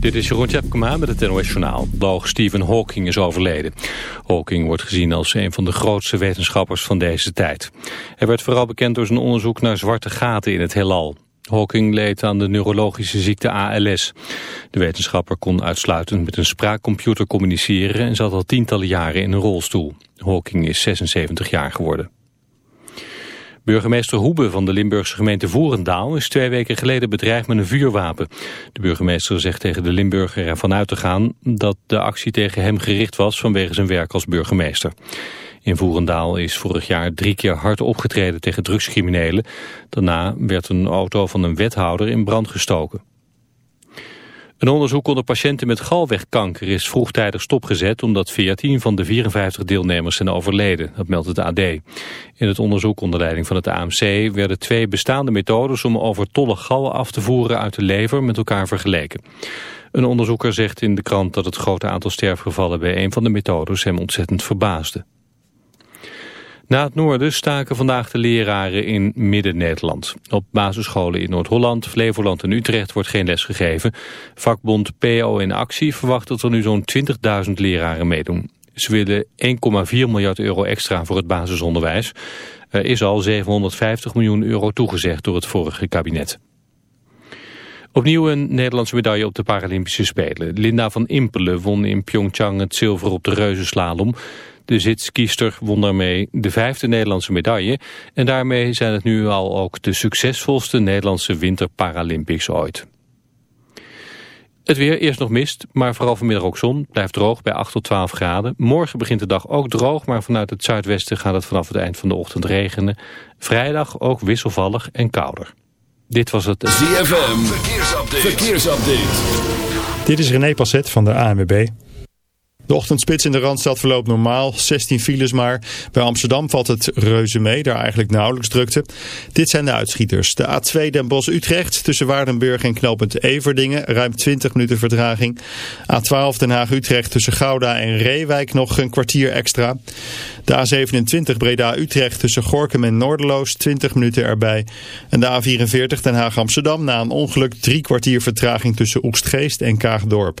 Dit is Jeroen Tjepkema met het NOS Journaal. Boog Stephen Hawking is overleden. Hawking wordt gezien als een van de grootste wetenschappers van deze tijd. Hij werd vooral bekend door zijn onderzoek naar zwarte gaten in het heelal. Hawking leed aan de neurologische ziekte ALS. De wetenschapper kon uitsluitend met een spraakcomputer communiceren... en zat al tientallen jaren in een rolstoel. Hawking is 76 jaar geworden. Burgemeester Hoebe van de Limburgse gemeente Voerendaal is twee weken geleden bedreigd met een vuurwapen. De burgemeester zegt tegen de Limburger ervan uit te gaan dat de actie tegen hem gericht was vanwege zijn werk als burgemeester. In Voerendaal is vorig jaar drie keer hard opgetreden tegen drugscriminelen. Daarna werd een auto van een wethouder in brand gestoken. Een onderzoek onder patiënten met galwegkanker is vroegtijdig stopgezet omdat 14 van de 54 deelnemers zijn overleden. Dat meldt het AD. In het onderzoek onder leiding van het AMC werden twee bestaande methodes om overtollig gal af te voeren uit de lever met elkaar vergeleken. Een onderzoeker zegt in de krant dat het grote aantal sterfgevallen bij een van de methodes hem ontzettend verbaasde. Na het noorden staken vandaag de leraren in Midden-Nederland. Op basisscholen in Noord-Holland, Flevoland en Utrecht wordt geen les gegeven. Vakbond PO in actie verwacht dat er nu zo'n 20.000 leraren meedoen. Ze willen 1,4 miljard euro extra voor het basisonderwijs. Er is al 750 miljoen euro toegezegd door het vorige kabinet. Opnieuw een Nederlandse medaille op de Paralympische Spelen. Linda van Impelen won in Pyeongchang het zilver op de reuzenslalom. De zitskiester won daarmee de vijfde Nederlandse medaille. En daarmee zijn het nu al ook de succesvolste Nederlandse winterparalympics ooit. Het weer, eerst nog mist, maar vooral vanmiddag ook zon. Blijft droog bij 8 tot 12 graden. Morgen begint de dag ook droog, maar vanuit het zuidwesten gaat het vanaf het eind van de ochtend regenen. Vrijdag ook wisselvallig en kouder. Dit was het... ZFM, verkeersupdate. verkeersupdate. Dit is René Passet van de ANWB. De ochtendspits in de Randstad verloopt normaal, 16 files maar. Bij Amsterdam valt het reuze mee, daar eigenlijk nauwelijks drukte. Dit zijn de uitschieters. De A2 Den Bosch-Utrecht tussen Waardenburg en knooppunt Everdingen, ruim 20 minuten vertraging. A12 Den Haag-Utrecht tussen Gouda en Reewijk nog een kwartier extra. De A27 Breda-Utrecht tussen Gorkum en Noorderloos, 20 minuten erbij. En de A44 Den Haag-Amsterdam na een ongeluk drie kwartier vertraging tussen Oegstgeest en Kaagdorp.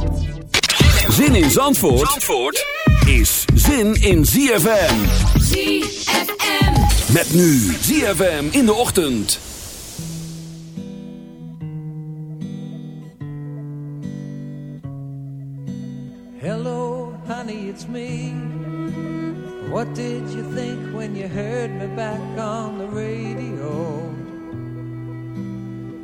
Zin in Zandvoort, Zandvoort is zin in ZFM. ZFM. Met nu ZFM in de ochtend. Hello, honey, it's me. What did you think when you heard me back on the radio?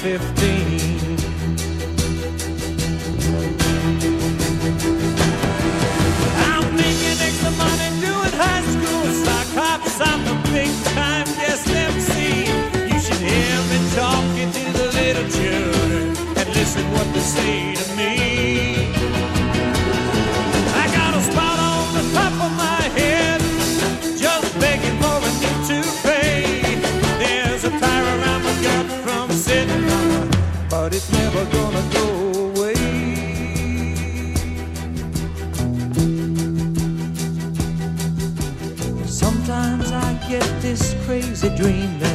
15. I'm making extra money doing high school stock hops. I'm a big time guest MC. You should hear me talking to the little children and listen what they say to me.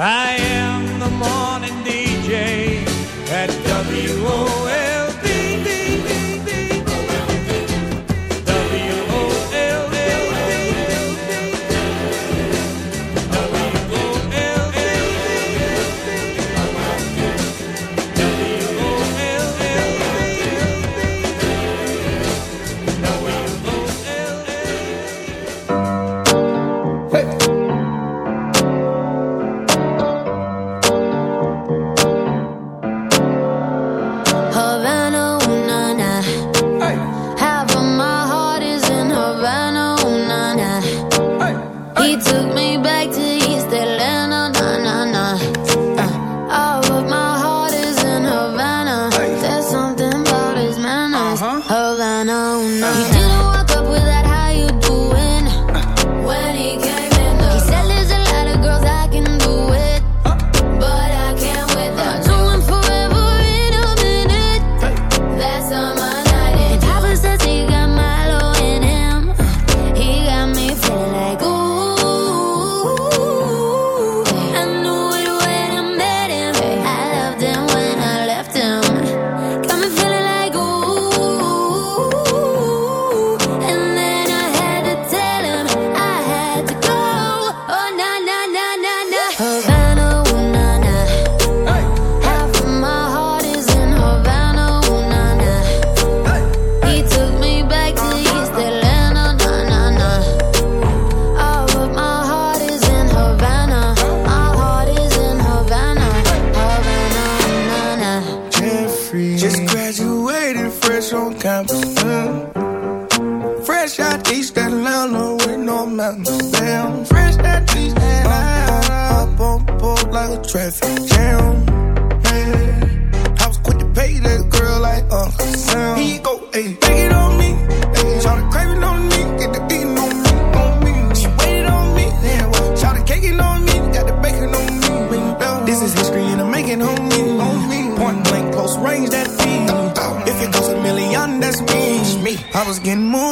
I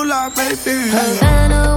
like baby. Havana,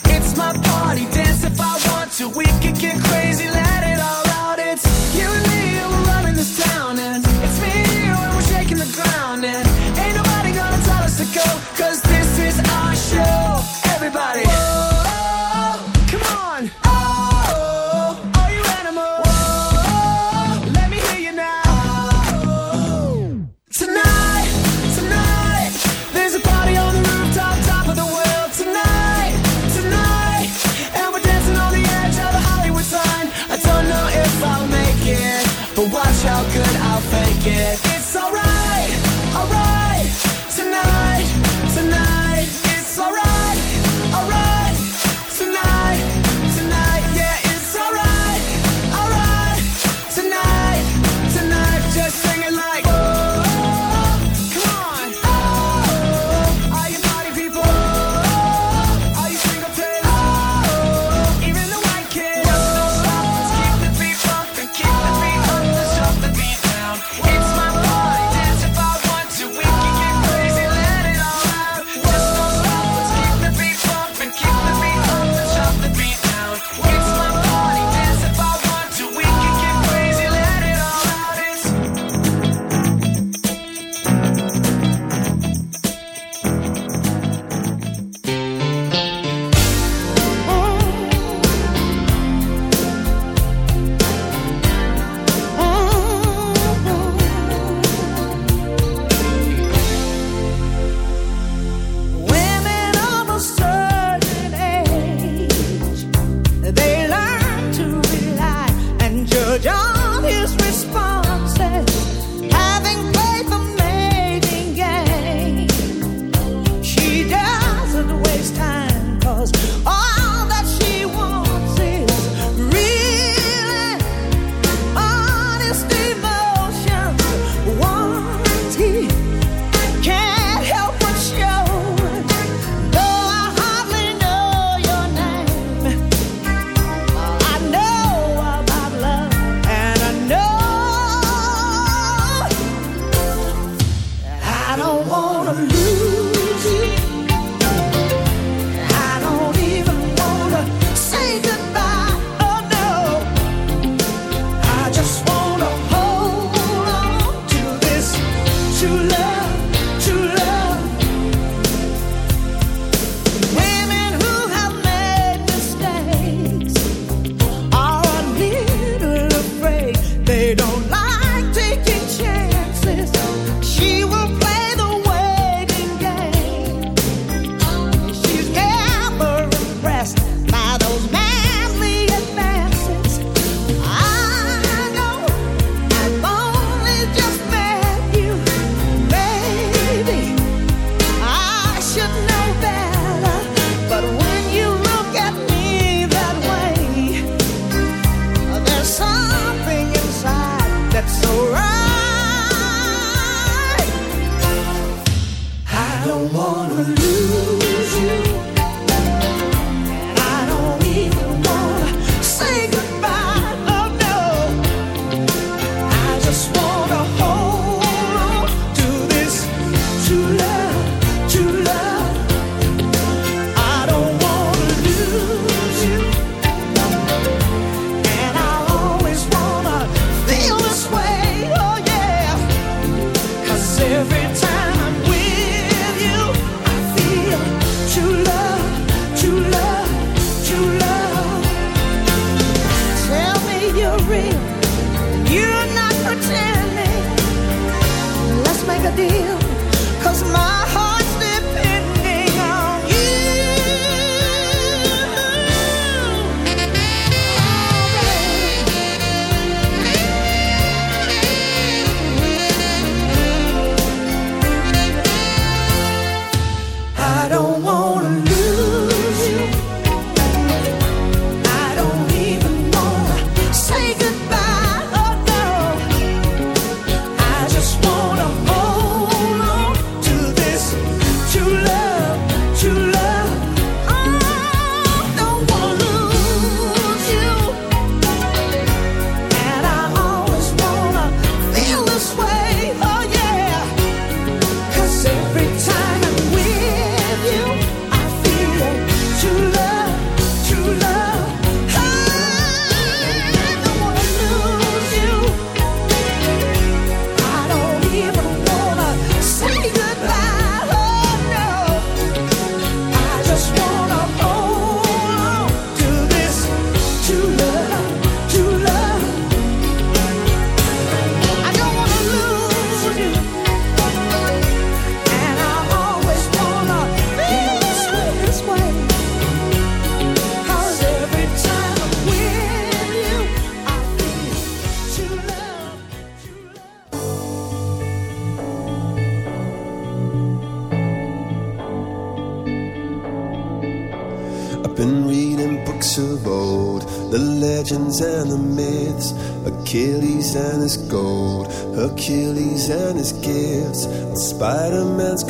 till we can get close.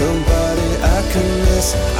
somebody I can miss.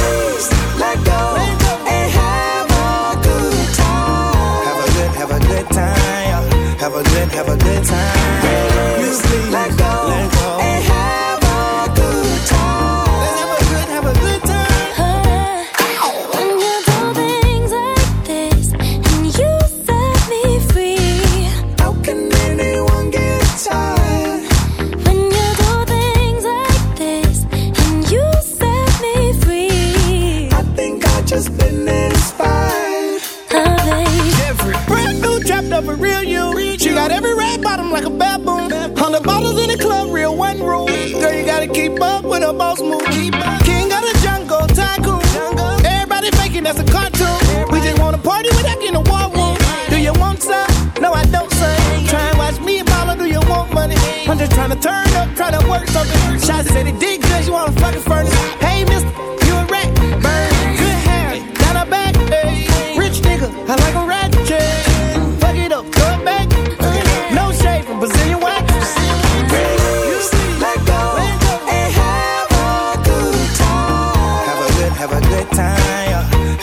have a good time. Music, let go. keep up with a boss move. King of the jungle, tycoon. Everybody faking that's a cartoon. We just wanna party without getting a war room. Do you want some? No, I don't, son. Try and watch me and mama, do you want money? I'm just trying to turn up, trying to work something. Shots said he did good, you wanna fucking furnace. Hey, mister.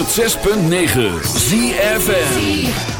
106.9 ZFN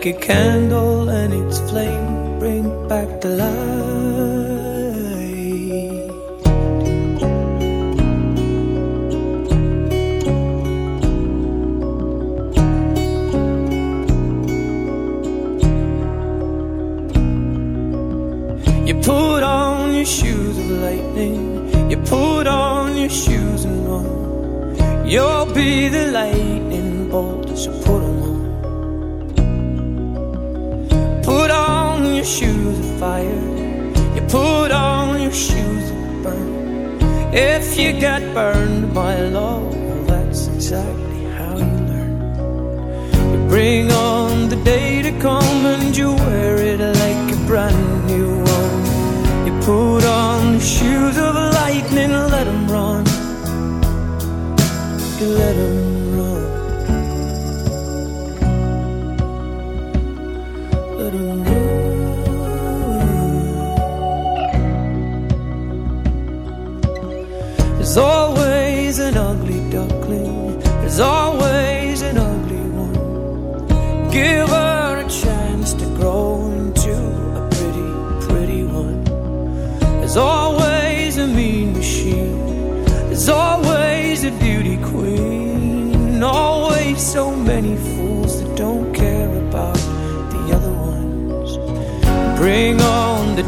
Like a candle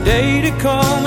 day to come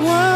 world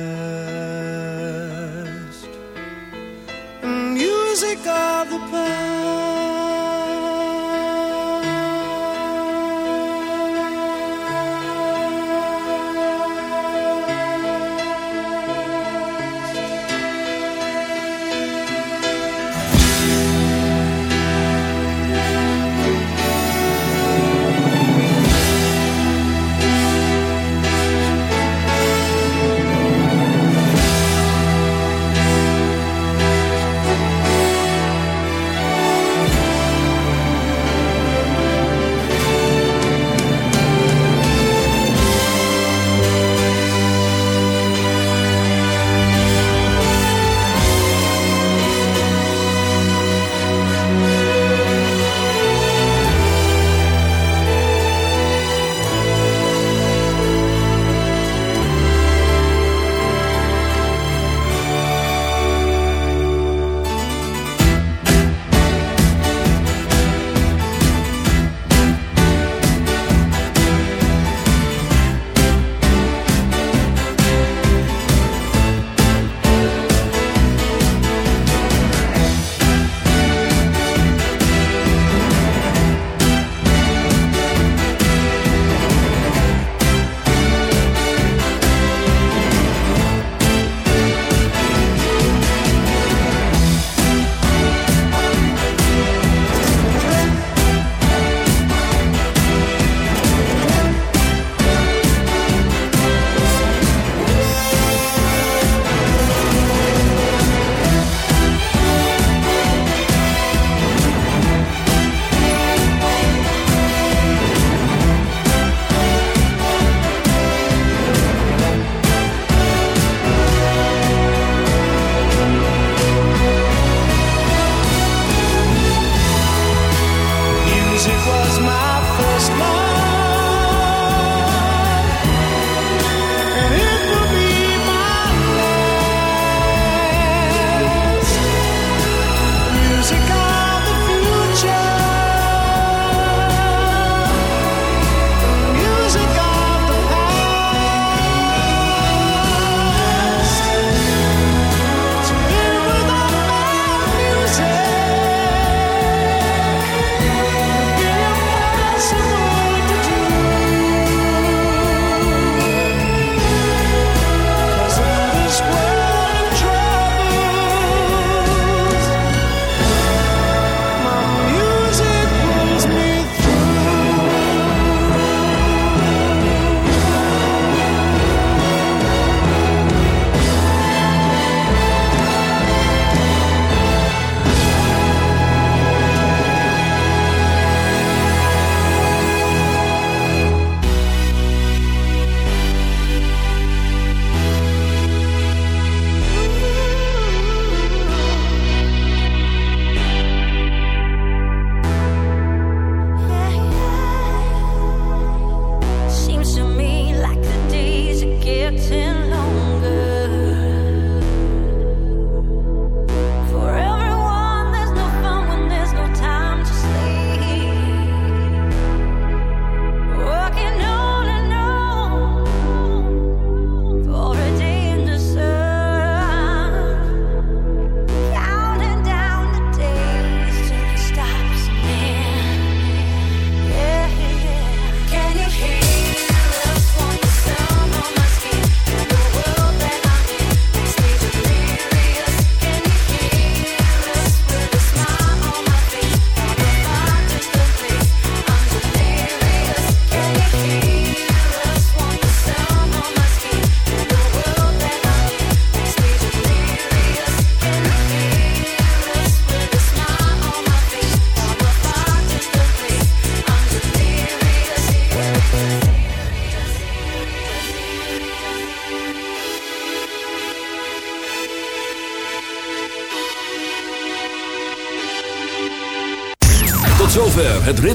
complicado, pão.